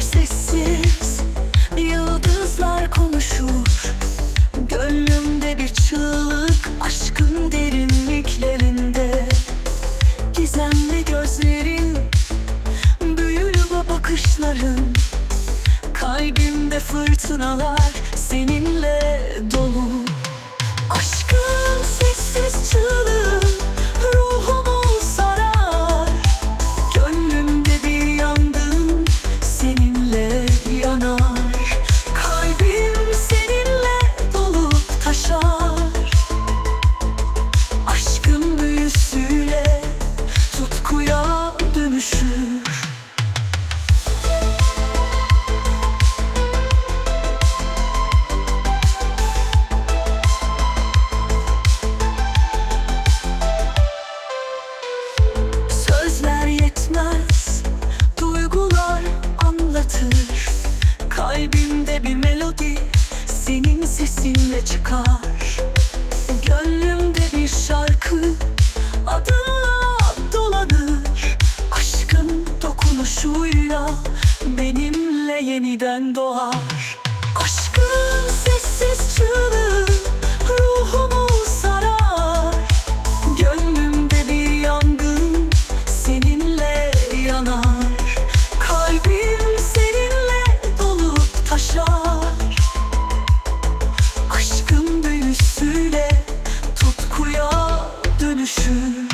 Sessiz Yıldızlar konuşur. Gönlümde bir çığlık Aşkın derinliklerinde. Gizemli gözlerin Büyülü bakışların. Kalbimde fırtınalar Seninle dolu. Sesinle çıkar. Gönlümde bir şarkı adınla dolanır. Aşkın dokunuşuyla benimle yeniden doğar. Aşkın dönüşür.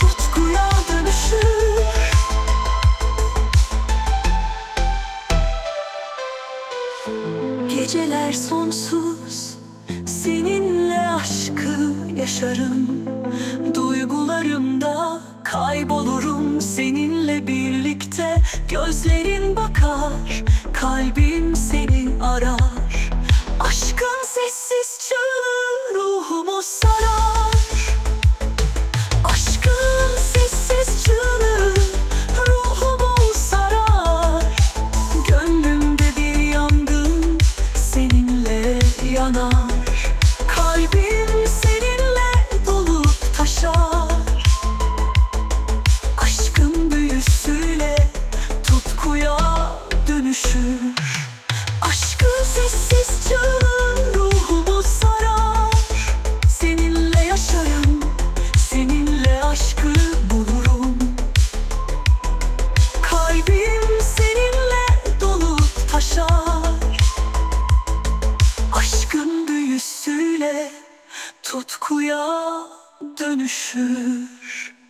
Tutkuya dönüşür. Geceler sonsuz. Seninle aşkı yaşarım. Duygularımda kaybolurum. Seninle birlikte Gözlerin bakar. Kalbim tutkuya dönüşür